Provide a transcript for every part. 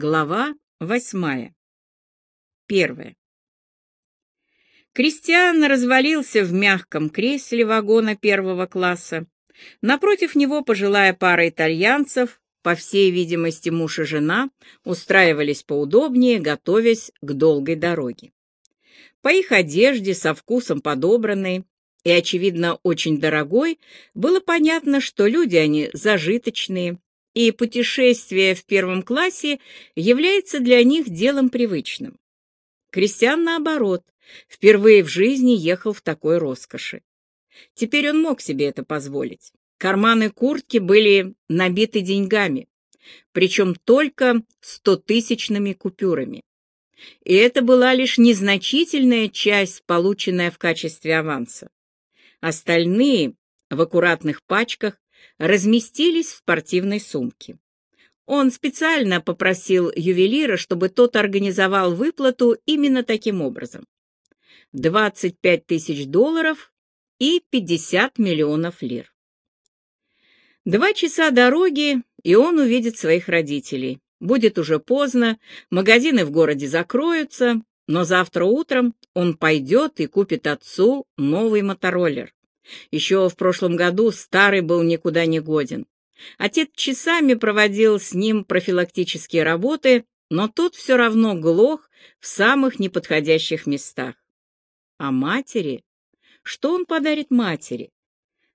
Глава восьмая. Первая. Кристиан развалился в мягком кресле вагона первого класса. Напротив него пожилая пара итальянцев, по всей видимости муж и жена, устраивались поудобнее, готовясь к долгой дороге. По их одежде, со вкусом подобранной и, очевидно, очень дорогой, было понятно, что люди они зажиточные, и путешествие в первом классе является для них делом привычным. Кристиан, наоборот, впервые в жизни ехал в такой роскоши. Теперь он мог себе это позволить. Карманы куртки были набиты деньгами, причем только стотысячными купюрами. И это была лишь незначительная часть, полученная в качестве аванса. Остальные в аккуратных пачках разместились в спортивной сумке. Он специально попросил ювелира, чтобы тот организовал выплату именно таким образом. 25 тысяч долларов и 50 миллионов лир. Два часа дороги, и он увидит своих родителей. Будет уже поздно, магазины в городе закроются, но завтра утром он пойдет и купит отцу новый мотороллер. Еще в прошлом году старый был никуда не годен. Отец часами проводил с ним профилактические работы, но тот все равно глох в самых неподходящих местах. А матери? Что он подарит матери?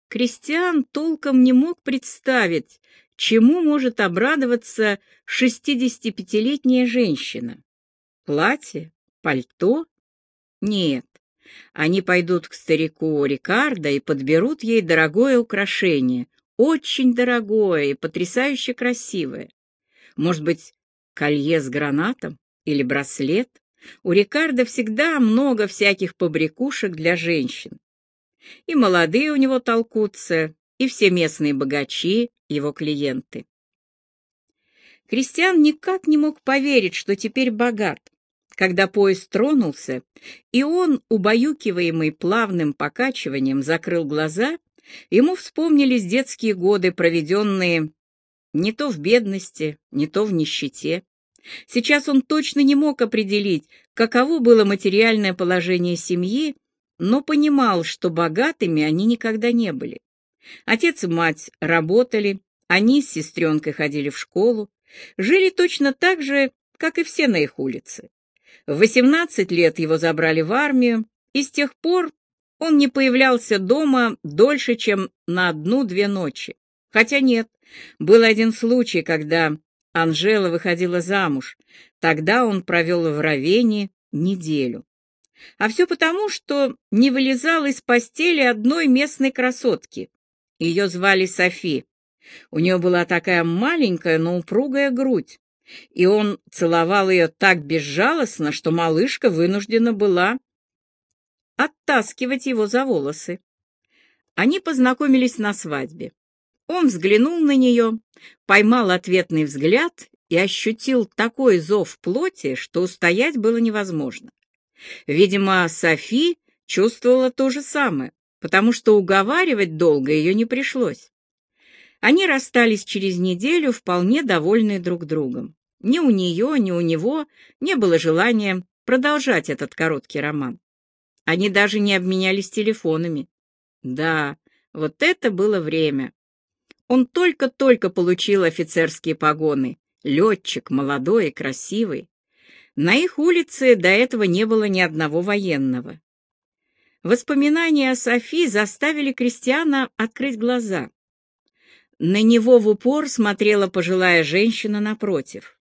Кристиан толком не мог представить, чему может обрадоваться 65-летняя женщина. Платье? Пальто? Нет, они пойдут к старику Рикардо и подберут ей дорогое украшение, очень дорогое и потрясающе красивое. Может быть, колье с гранатом или браслет? У Рикардо всегда много всяких побрякушек для женщин. И молодые у него толкутся, и все местные богачи, его клиенты. Кристиан никак не мог поверить, что теперь богат. Когда поезд тронулся, и он, убаюкиваемый плавным покачиванием, закрыл глаза, ему вспомнились детские годы, проведенные не то в бедности, не то в нищете. Сейчас он точно не мог определить, каково было материальное положение семьи, но понимал, что богатыми они никогда не были. Отец и мать работали, они с сестренкой ходили в школу, жили точно так же, как и все на их улице. В 18 лет его забрали в армию, и с тех пор он не появлялся дома дольше, чем на одну-две ночи. Хотя нет, был один случай, когда Анжела выходила замуж. Тогда он провел в Равене неделю. А все потому, что не вылезал из постели одной местной красотки. Ее звали Софи. У нее была такая маленькая, но упругая грудь и он целовал ее так безжалостно, что малышка вынуждена была оттаскивать его за волосы. Они познакомились на свадьбе. Он взглянул на нее, поймал ответный взгляд и ощутил такой зов плоти, что устоять было невозможно. Видимо, Софи чувствовала то же самое, потому что уговаривать долго ее не пришлось. Они расстались через неделю, вполне довольные друг другом. Ни у нее, ни у него не было желания продолжать этот короткий роман. Они даже не обменялись телефонами. Да, вот это было время. Он только-только получил офицерские погоны. Летчик, молодой и красивый. На их улице до этого не было ни одного военного. Воспоминания о Софи заставили Кристиана открыть глаза. На него в упор смотрела пожилая женщина напротив.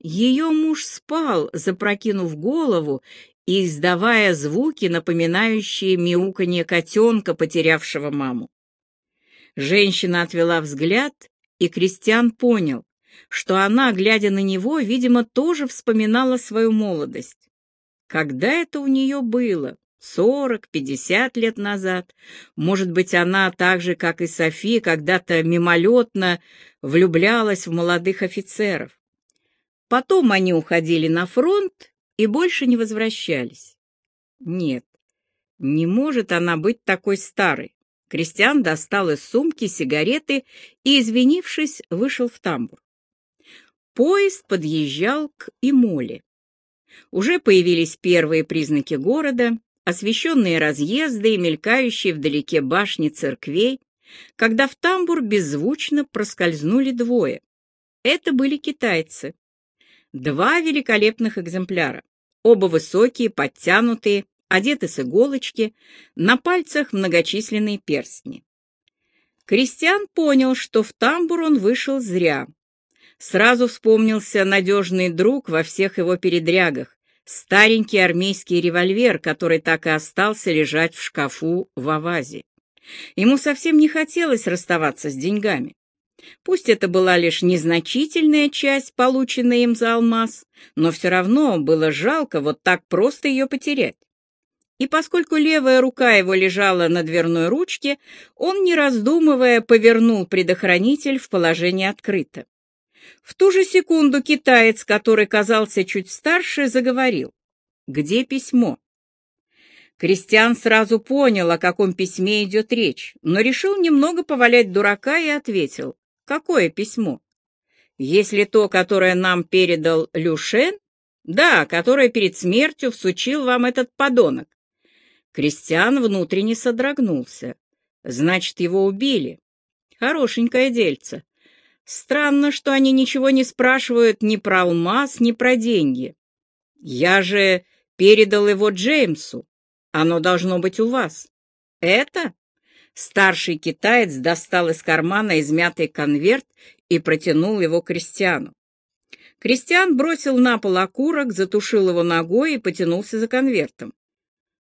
Ее муж спал, запрокинув голову и издавая звуки, напоминающие мяуканье котенка, потерявшего маму. Женщина отвела взгляд, и Кристиан понял, что она, глядя на него, видимо, тоже вспоминала свою молодость. Когда это у нее было? Сорок, пятьдесят лет назад. Может быть, она так же, как и Софи, когда-то мимолетно влюблялась в молодых офицеров. Потом они уходили на фронт и больше не возвращались. Нет, не может она быть такой старой. Кристиан достал из сумки сигареты и, извинившись, вышел в тамбур. поезд подъезжал к Имоле. Уже появились первые признаки города, освещенные разъезды и мелькающие вдалеке башни церквей, когда в тамбур беззвучно проскользнули двое. Это были китайцы. Два великолепных экземпляра, оба высокие, подтянутые, одеты с иголочки, на пальцах многочисленные перстни. Кристиан понял, что в тамбур он вышел зря. Сразу вспомнился надежный друг во всех его передрягах, старенький армейский револьвер, который так и остался лежать в шкафу в Авазе. Ему совсем не хотелось расставаться с деньгами. Пусть это была лишь незначительная часть, полученная им за алмаз, но все равно было жалко вот так просто ее потерять. И поскольку левая рука его лежала на дверной ручке, он, не раздумывая, повернул предохранитель в положение открыто. В ту же секунду китаец, который казался чуть старше, заговорил. «Где письмо?» Кристиан сразу понял, о каком письме идет речь, но решил немного повалять дурака и ответил. «Какое письмо?» «Если то, которое нам передал Люшен?» «Да, которое перед смертью всучил вам этот подонок». Кристиан внутренне содрогнулся. «Значит, его убили. Хорошенькое дельце. Странно, что они ничего не спрашивают ни про алмаз, ни про деньги. Я же передал его Джеймсу. Оно должно быть у вас. Это? Старший китаец достал из кармана измятый конверт и протянул его Кристиану. Кристиан бросил на пол окурок, затушил его ногой и потянулся за конвертом.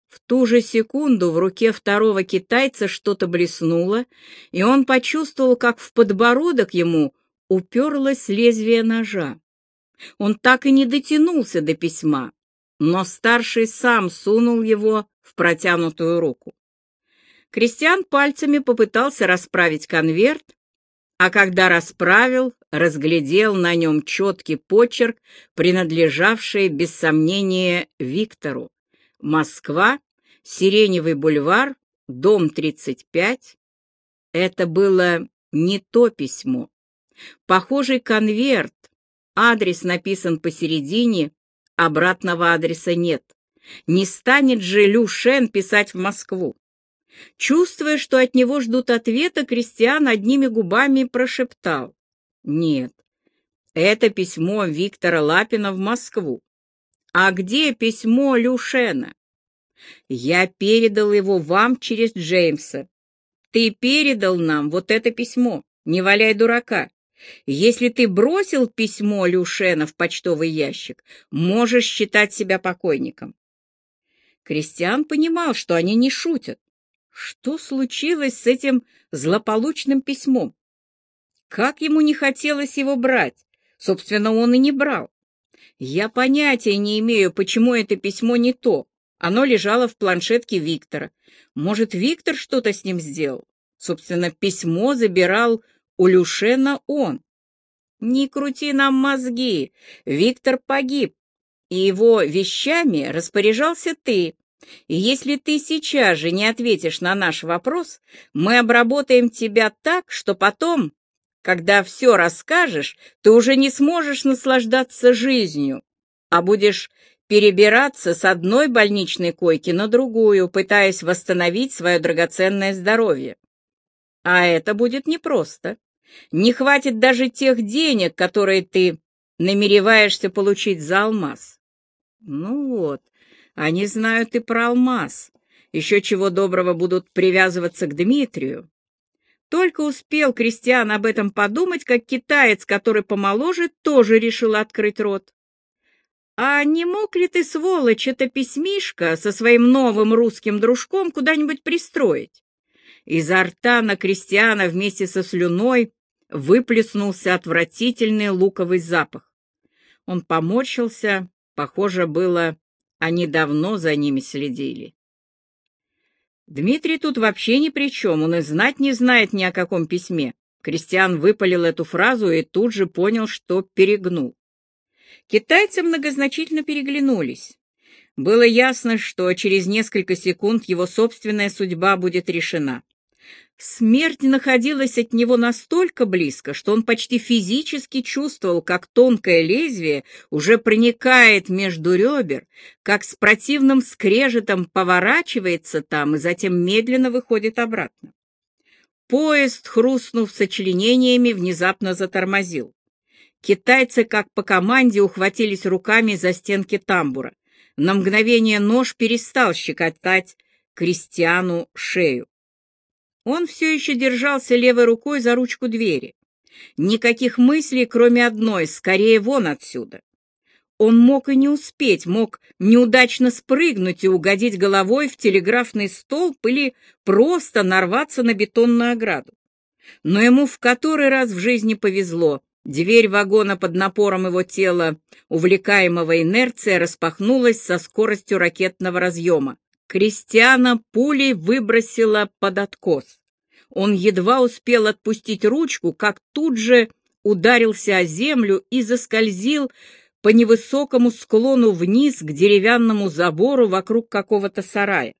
В ту же секунду в руке второго китайца что-то блеснуло, и он почувствовал, как в подбородок ему уперлось лезвие ножа. Он так и не дотянулся до письма, но старший сам сунул его в протянутую руку. Кристиан пальцами попытался расправить конверт, а когда расправил, разглядел на нем четкий почерк, принадлежавший, без сомнения, Виктору. Москва, Сиреневый бульвар, дом 35. Это было не то письмо. Похожий конверт, адрес написан посередине, обратного адреса нет. Не станет же Лю писать в Москву. Чувствуя, что от него ждут ответа, Кристиан одними губами прошептал. «Нет, это письмо Виктора Лапина в Москву. А где письмо Люшена? Я передал его вам через Джеймса. Ты передал нам вот это письмо. Не валяй дурака. Если ты бросил письмо Люшена в почтовый ящик, можешь считать себя покойником. Кристиан понимал, что они не шутят. Что случилось с этим злополучным письмом? Как ему не хотелось его брать? Собственно, он и не брал. Я понятия не имею, почему это письмо не то. Оно лежало в планшетке Виктора. Может, Виктор что-то с ним сделал? Собственно, письмо забирал у Люшена он. Не крути нам мозги. Виктор погиб, и его вещами распоряжался ты. И если ты сейчас же не ответишь на наш вопрос, мы обработаем тебя так, что потом когда все расскажешь, ты уже не сможешь наслаждаться жизнью, а будешь перебираться с одной больничной койки на другую, пытаясь восстановить свое драгоценное здоровье. А это будет непросто. Не хватит даже тех денег, которые ты намереваешься получить за алмаз. Ну вот, они знают и про алмаз. Еще чего доброго будут привязываться к Дмитрию. Только успел Кристиан об этом подумать, как китаец, который помоложе, тоже решил открыть рот. «А не мог ли ты, сволочь, это письмишко со своим новым русским дружком куда-нибудь пристроить?» Изо рта на Кристиана вместе со слюной выплеснулся отвратительный луковый запах. Он поморщился, похоже было, они давно за ними следили. Дмитрий тут вообще ни при чем, он и знать не знает ни о каком письме. Кристиан выпалил эту фразу и тут же понял, что перегнул. Китайцы многозначительно переглянулись. Было ясно, что через несколько секунд его собственная судьба будет решена. Смерть находилась от него настолько близко, что он почти физически чувствовал, как тонкое лезвие уже проникает между ребер, как с противным скрежетом поворачивается там и затем медленно выходит обратно. Поезд, хрустнув сочленениями, внезапно затормозил. Китайцы, как по команде, ухватились руками за стенки тамбура. На мгновение нож перестал щекотать крестьяну шею. Он все еще держался левой рукой за ручку двери. Никаких мыслей, кроме одной, скорее вон отсюда. Он мог и не успеть, мог неудачно спрыгнуть и угодить головой в телеграфный столб или просто нарваться на бетонную ограду. Но ему в который раз в жизни повезло. Дверь вагона под напором его тела, увлекаемого инерцией, распахнулась со скоростью ракетного разъема. Кристиана пулей выбросила под откос. Он едва успел отпустить ручку, как тут же ударился о землю и заскользил по невысокому склону вниз к деревянному забору вокруг какого-то сарая.